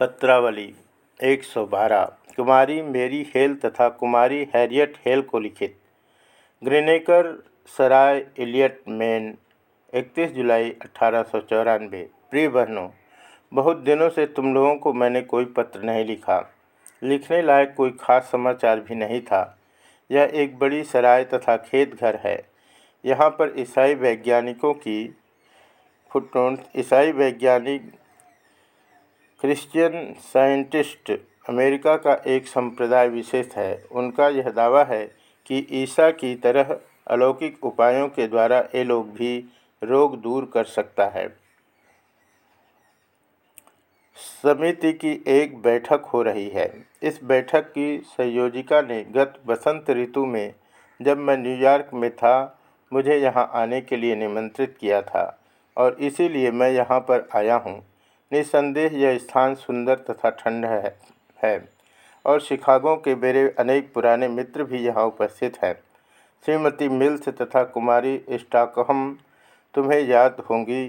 पत्रावली 112 कुमारी मेरी हेल तथा कुमारी Harriet hello को लिखित। ग्रेनेकर सराय इलियट मैन 31 जुलाई अठारह सौ चौरान बे प्रिय बहनों, बहुत दिनों से तुम लोगों को मैंने कोई पत्र नहीं लिखा। लिखने लायक कोई खास समाचार भी नहीं था। यह एक बड़ी सराय तथा खेत घर है। यहाँ पर ईसाई वैज्ञानिकों की फुटनोट, ईसाई वैज्ञानिक क्रिश्चियन साइंटिस्ट अमेरिका का एक संप्रदाय विशेष है। उनका यह दावा है कि ईसा की तरह अलौकिक उपायों के द्वारा ये लोग भी रोग दूर कर सकता है। समिति की एक बैठक हो रही है। इस बैठक की संयोजिका ने गत बसंत ऋतु में जब मैं न्यूयॉर्क में था, मुझे यहाँ आने के लिए निमंत्रित किया था और इसीलिए मैं यहाँ पर आया हूँ। निस्संदेह यह स्थान सुंदर तथा ठंड है है। और शिकागो के मेरे अनेक पुराने मित्र भी यहाँ उपस्थित हैं। श्रीमती मिल्स तथा कुमारी स्टॉकहम तुम्हें याद होंगी।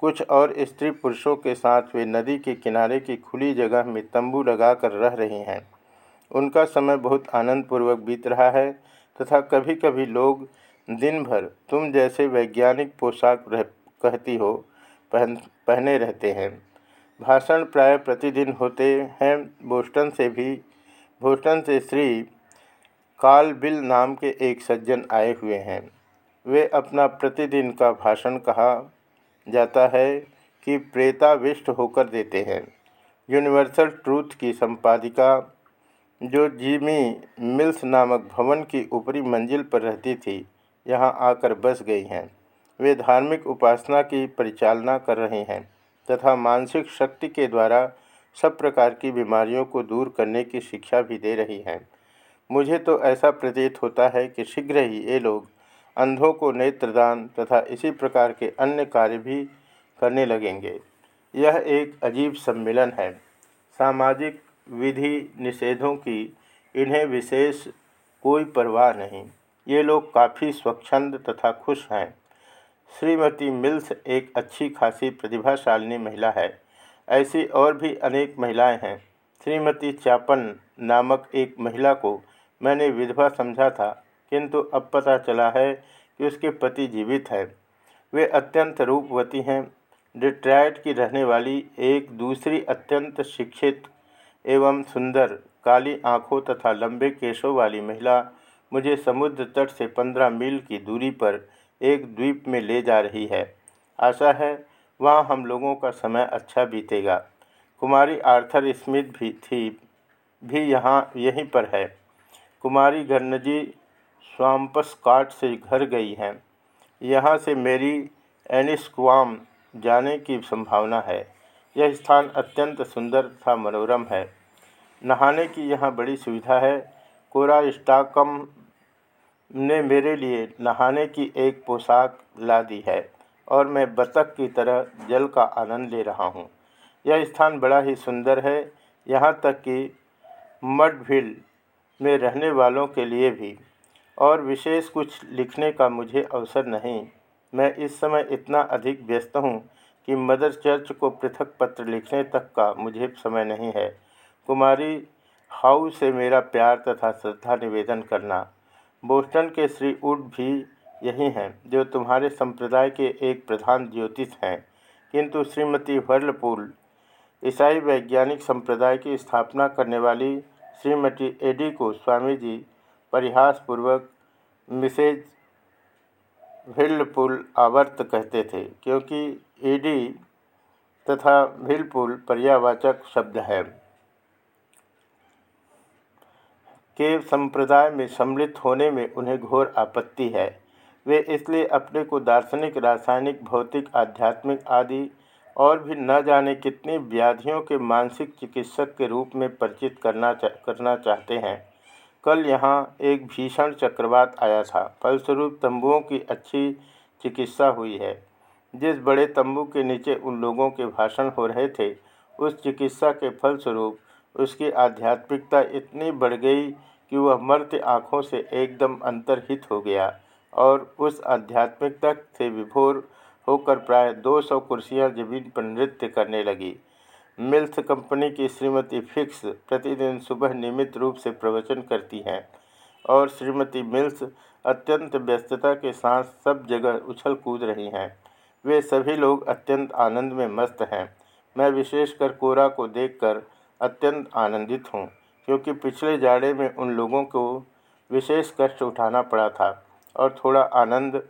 कुछ और स्त्री पुरुषों के साथ वे नदी के किनारे की खुली जगह में तंबू लगाकर रह रही हैं। उनका समय बहुत आनंदपूर्वक बीत रहा है तथा कभी कभी लोग दिन भर तुम जैसे वैज्ञानिक पोशाक रह, कहती हो, पहन, पहने रहते हैं। भाषण प्राय प्रतिदिन होते हैं। बोस्टन से भी, बोस्टन से श्री काल बिल नाम के एक सज्जन आए हुए हैं। वे अपना प्रतिदिन का भाषण कहा जाता है कि प्रेताविष्ट होकर देते हैं। यूनिवर्सल ट्रूथ की संपादिका, जो जिमी मिल्स नामक भवन की ऊपरी मंजिल पर रहती थी, यहाँ आकर बस गई हैं। वे धार्मिक उपासना की परिचालना कर रहे हैं। तथा मानसिक शक्ति के द्वारा सब प्रकार की बीमारियों को दूर करने की शिक्षा भी दे रही हैं। मुझे तो ऐसा प्रतीत होता है कि शीघ्र ही ये लोग अंधों को नेत्रदान तथा इसी प्रकार के अन्य कार्य भी करने लगेंगे। यह एक अजीब सम्मेलन है। सामाजिक विधि निषेधों की इन्हें विशेष कोई परवाह नहीं। ये लोग काफ़ी स्वच्छंद तथा खुश हैं। श्रीमती मिल्स एक अच्छी खासी प्रतिभाशालिनी महिला है। ऐसी और भी अनेक महिलाएँ हैं। श्रीमती चापन नामक एक महिला को मैंने विधवा समझा था, किंतु अब पता चला है कि उसके पति जीवित है। वे अत्यंत रूपवती हैं। डिट्रायट की रहने वाली एक दूसरी अत्यंत शिक्षित एवं सुंदर, काली आँखों तथा लंबे केशों वाली महिला मुझे समुद्र तट से पंद्रह मील की दूरी पर एक द्वीप में ले जा रही है। आशा है वहाँ हम लोगों का समय अच्छा बीतेगा। कुमारी आर्थर स्मिथ भी थी, भी यहाँ, यहीं पर है। कुमारी गन्नजी स्वाम्पस्काट से घर गई हैं। यहाँ से मेरी एनिस्क्वाम जाने की संभावना है। यह स्थान अत्यंत सुंदर तथा मनोरम है। नहाने की यहाँ बड़ी सुविधा है। कोरा स्टाकम ने मेरे लिए नहाने की एक पोशाक ला दी है और मैं बतख की तरह जल का आनंद ले रहा हूँ। यह स्थान बड़ा ही सुंदर है। यहाँ तक कि मडभिल में रहने वालों के लिए भी। और विशेष कुछ लिखने का मुझे अवसर नहीं। मैं इस समय इतना अधिक व्यस्त हूँ कि मदर चर्च को पृथक पत्र लिखने तक का मुझे समय नहीं है। कुमारी हाउ से मेरा प्यार तथा श्रद्धा निवेदन करना। बोस्टन के श्री वुड भी यही हैं, जो तुम्हारे संप्रदाय के एक प्रधान ज्योतिष हैं। किंतु श्रीमती वर्लपूल, ईसाई वैज्ञानिक संप्रदाय की स्थापना करने वाली श्रीमती एडी को स्वामी जी परिहासपूर्वक मिसेज भिल्लपुल आवर्त कहते थे, क्योंकि एडी तथा भिलपुल पर्यावाचक शब्द है। के संप्रदाय में सम्मिलित होने में उन्हें घोर आपत्ति है। वे इसलिए अपने को दार्शनिक रासायनिक भौतिक आध्यात्मिक आदि और भी न जाने कितनी व्याधियों के मानसिक चिकित्सक के रूप में परिचित करना चा, करना चाहते हैं। कल यहाँ एक भीषण चक्रवात आया था। फलस्वरूप तंबुओं की अच्छी चिकित्सा हुई है। जिस बड़े तंबू के नीचे उन लोगों के भाषण हो रहे थे उस चिकित्सा के फलस्वरूप उसकी आध्यात्मिकता इतनी बढ़ गई कि वह मर्त्य आँखों से एकदम अंतर्हित हो गया और उस आध्यात्मिकता से विभोर होकर प्राय 200 सौ कुर्सियाँ ज़मीन पर नृत्य करने लगी। मिल्स कंपनी की श्रीमती फिक्स प्रतिदिन सुबह नियमित रूप से प्रवचन करती हैं और श्रीमती मिल्स अत्यंत व्यस्तता के साथ सब जगह उछल कूद रही हैं। वे सभी लोग अत्यंत आनंद में मस्त हैं। मैं विशेषकर कोरा को देखकर अत्यंत आनंदित हूँ, क्योंकि पिछले जाड़े में उन लोगों को विशेष कष्ट उठाना पड़ा था और थोड़ा आनंद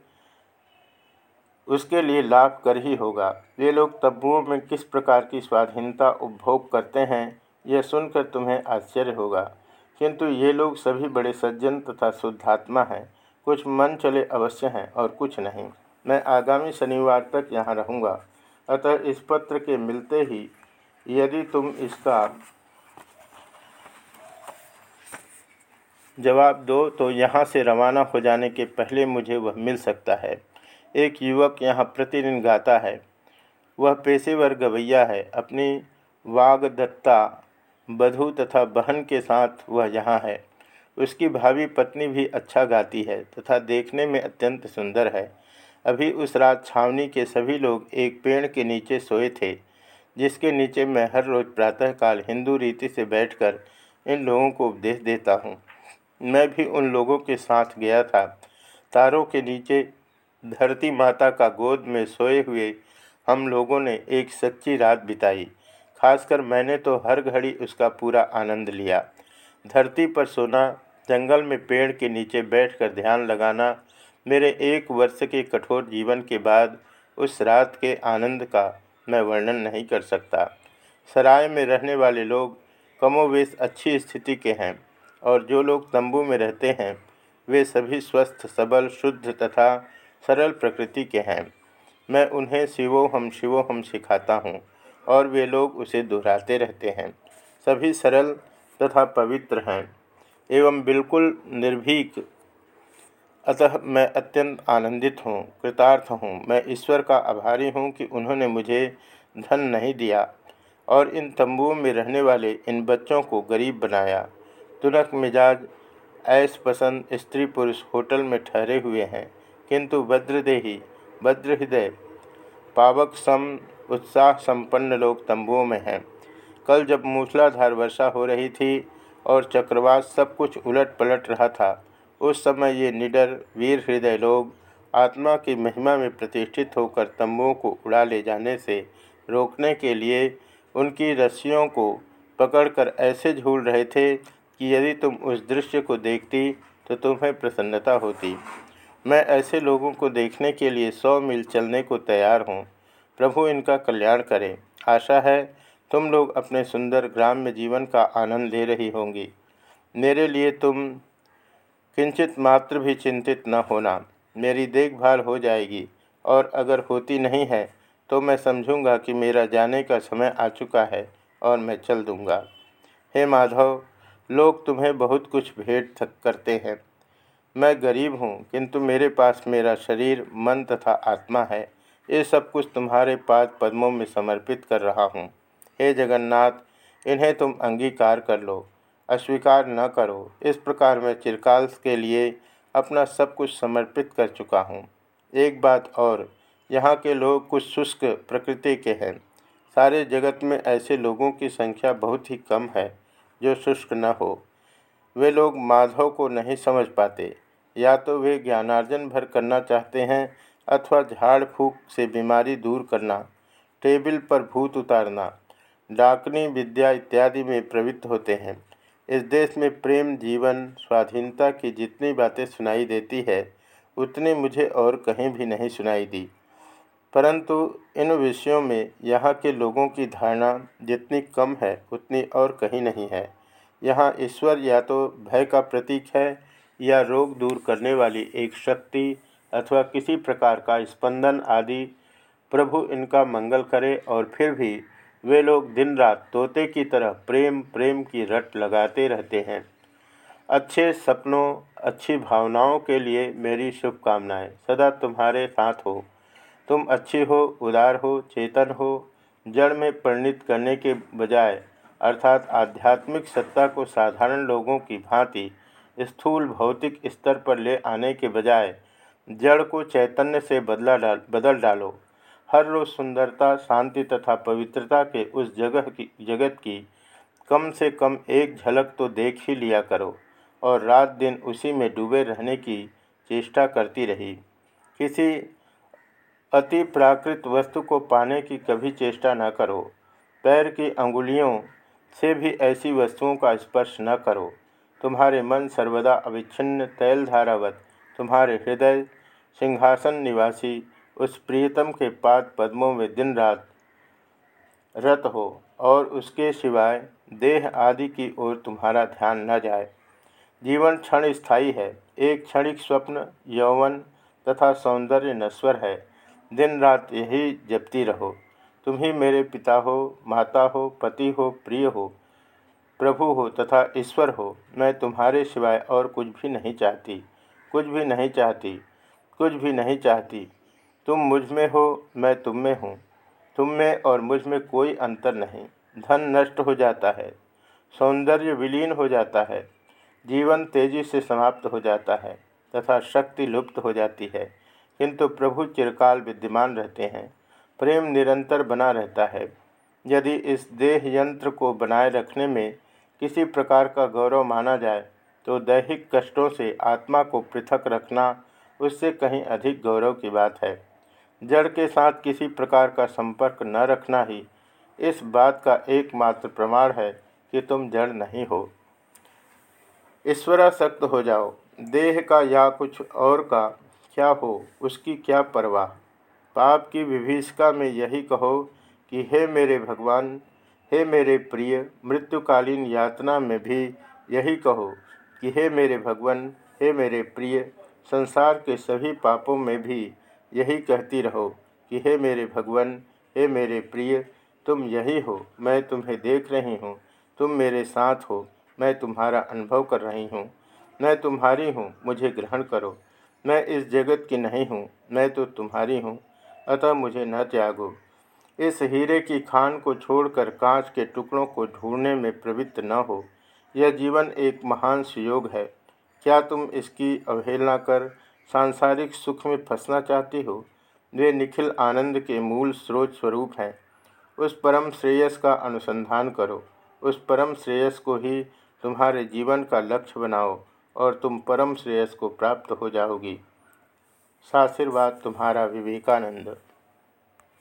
उसके लिए लाभ कर ही होगा। ये लोग तब्बुओं में किस प्रकार की स्वाधीनता उपभोग करते हैं, यह सुनकर तुम्हें आश्चर्य होगा। किंतु ये लोग सभी बड़े सज्जन तथा शुद्धात्मा हैं। कुछ मन चले अवश्य हैं और कुछ नहीं। मैं आगामी शनिवार तक यहाँ रहूँगा। अतः इस पत्र के मिलते ही यदि तुम इसका जवाब दो तो यहाँ से रवाना हो जाने के पहले मुझे वह मिल सकता है। एक युवक यहाँ प्रतिदिन गाता है। वह पेशेवर गवैया है। अपनी वागदत्ता, बधू तथा बहन के साथ वह यहाँ है। उसकी भावी पत्नी भी अच्छा गाती है तथा देखने में अत्यंत सुंदर है। अभी उस रात छावनी के सभी लोग एक पेड़ के नीचे सोए थे। जिसके नीचे मैं हर रोज़ प्रातःकाल हिंदू रीति से बैठकर इन लोगों को उपदेश देता हूँ। मैं भी उन लोगों के साथ गया था। तारों के नीचे धरती माता का गोद में सोए हुए हम लोगों ने एक सच्ची रात बिताई। खासकर मैंने तो हर घड़ी उसका पूरा आनंद लिया। धरती पर सोना, जंगल में पेड़ के नीचे बैठकर ध्यान लगाना, मेरे एक वर्ष के कठोर जीवन के बाद उस रात के आनंद का मैं वर्णन नहीं कर सकता। सराय में रहने वाले लोग कमोवेश अच्छी स्थिति के हैं और जो लोग तंबू में रहते हैं, वे सभी स्वस्थ, सबल, शुद्ध तथा सरल प्रकृति के हैं। मैं उन्हें शिवो हम शिवो हम सिखाता हूँ और वे लोग उसे दोहराते रहते हैं। सभी सरल तथा पवित्र हैं। एवं बिल्कुल निर्भीक अतः मैं अत्यंत आनंदित हूँ, कृतार्थ हूँ। मैं ईश्वर का आभारी हूँ कि उन्होंने मुझे धन नहीं दिया और इन तंबुओं में रहने वाले इन बच्चों को गरीब बनाया। तुरक मिजाज ऐस पसंद स्त्री पुरुष होटल में ठहरे हुए हैं, किंतु भद्रदेही भद्रहृदय पावक सम उत्साह संपन्न लोग तंबुओं में हैं। कल जब मूसलाधार वर्षा हो रही थी और चक्रवात सब कुछ उलट पलट रहा था उस समय ये निडर, वीर हृदय लोग, आत्मा की महिमा में प्रतिष्ठित होकर तंबुओं को उड़ा ले जाने से रोकने के लिए उनकी रस्सियों को पकड़कर ऐसे झूल रहे थे कि यदि तुम उस दृश्य को देखती तो तुम्हें प्रसन्नता होती। मैं ऐसे लोगों को देखने के लिए सौ मील चलने को तैयार हूँ। प्रभु इनका कल्याण करें। आशा है, तुम लोग अपने सुंदर ग्राम्य जीवन का आनंद ले रही होंगी। मेरे लिए तुम किंचित मात्र भी चिंतित न होना। मेरी देखभाल हो जाएगी, और अगर होती नहीं है तो मैं समझूँगा कि मेरा जाने का समय आ चुका है, और मैं चल दूँगा। हे माधव, लोग तुम्हें बहुत कुछ भेंट करते हैं। मैं गरीब हूँ, किंतु मेरे पास मेरा शरीर, मन तथा आत्मा है। ये सब कुछ तुम्हारे पाद पद्मों में समर्पित कर रहा हूँ। हे जगन्नाथ, इन्हें तुम अंगीकार कर लो। अस्वीकार न करो। इस प्रकार मैं चिरकाल के लिए अपना सब कुछ समर्पित कर चुका हूँ। एक बात और, यहाँ के लोग कुछ शुष्क प्रकृति के हैं। सारे जगत में ऐसे लोगों की संख्या बहुत ही कम है, जो शुष्क न हो। वे लोग माधव को नहीं समझ पाते। या तो वे ज्ञानार्जन भर करना चाहते हैं, अथवा झाड़ फूक से बीमारी दूर करना, टेबल पर भूत उतारना, डाकनी विद्या इत्यादि में प्रवृत्त होते हैं। इस देश में प्रेम, जीवन, स्वाधीनता की जितनी बातें सुनाई देती है, उतनी मुझे और कहीं भी नहीं सुनाई दी। परंतु इन विषयों में यहाँ के लोगों की धारणा जितनी कम है, उतनी और कहीं नहीं है। यहाँ ईश्वर या तो भय का प्रतीक है, या रोग दूर करने वाली एक शक्ति अथवा किसी प्रकार का स्पंदन आदि। प्रभु इनका मंगल करे और फिर भी वे लोग दिन रात तोते की तरह प्रेम प्रेम की रट लगाते रहते हैं। अच्छे सपनों, अच्छी भावनाओं के लिए मेरी शुभकामनाएँ। सदा तुम्हारे साथ हो। तुम अच्छी हो, उदार हो, चेतन हो। जड़ में परिणित करने के बजाय, अर्थात आध्यात्मिक सत्ता को साधारण लोगों की भांति, स्थूल भौतिक स्तर पर ले आने के बजाय, जड़ को चैतन्य से बदला डाल, बदल डालो। हर रोज़ सुंदरता, शांति तथा पवित्रता के उस जगह की, जगत की कम से कम एक झलक तो देख ही लिया करो और रात दिन उसी में डूबे रहने की चेष्टा करती रही। किसी अति प्राकृत वस्तु को पाने की कभी चेष्टा न करो। पैर की अंगुलियों से भी ऐसी वस्तुओं का स्पर्श न करो। तुम्हारे मन सर्वदा अविच्छिन्न तैल धारावत तुम्हारे हृदय सिंहासन निवासी उस प्रियतम के पाद पद्मों में दिन रात रत हो और उसके सिवाय देह आदि की ओर तुम्हारा ध्यान न जाए। जीवन क्षण स्थायी है। एक क्षणिक स्वप्न, यौवन तथा सौंदर्य नश्वर है। दिन रात यही जपती रहो। तुम ही मेरे पिता हो, माता हो, पति हो, प्रिय हो, प्रभु हो तथा ईश्वर हो। मैं तुम्हारे सिवाय और कुछ भी नहीं चाहती। कुछ भी नहीं चाहती। कुछ भी नहीं चाहती। तुम मुझमें हो, मैं तुम में हूँ। तुम में और मुझमें कोई अंतर नहीं। धन नष्ट हो जाता है, सौंदर्य विलीन हो जाता है, जीवन तेज़ी से समाप्त हो जाता है, तथा शक्ति लुप्त हो जाती है। किंतु प्रभु चिरकाल विद्यमान रहते हैं, प्रेम निरंतर बना रहता है। यदि इस देह यंत्र को बनाए रखने में किसी प्रकार का गौरव माना जाए तो दैहिक कष्टों से आत्मा को पृथक रखना, उससे कहीं अधिक गौरव की बात है। जड़ के साथ किसी प्रकार का संपर्क न रखना ही इस बात का एकमात्र प्रमाण है कि तुम जड़ नहीं हो। ईश्वरासक्त हो जाओ। देह का या कुछ और का क्या हो, उसकी क्या परवाह? पाप की विभीषिका में यही कहो कि हे मेरे भगवान, हे मेरे प्रिय, मृत्युकालीन यातना में भी यही कहो कि हे मेरे भगवान, हे मेरे प्रिय, संसार के सभी पापों में भी यही कहती रहो कि हे मेरे भगवान, हे मेरे प्रिय, तुम यही हो, मैं तुम्हें देख रही हूँ। तुम मेरे साथ हो, मैं तुम्हारा अनुभव कर रही हूँ। मैं तुम्हारी हूँ, मुझे ग्रहण करो। मैं इस जगत की नहीं हूँ, मैं तो तुम्हारी हूँ, अतः मुझे न त्यागो। इस हीरे की खान को छोड़कर कांच के टुकड़ों को ढूँढने में प्रवृत्त न हो। यह जीवन एक महान सुयोग है। क्या तुम इसकी अवहेलना कर सांसारिक सुख में फंसना चाहती हो, वे निखिल आनंद के मूल स्रोत स्वरूप हैं। उस परम श्रेयस का अनुसंधान करो। उस परम श्रेयस को ही तुम्हारे जीवन का लक्ष्य बनाओ और तुम परम श्रेयस को प्राप्त हो जाओगी। साशीर्वाद तुम्हारा विवेकानंद।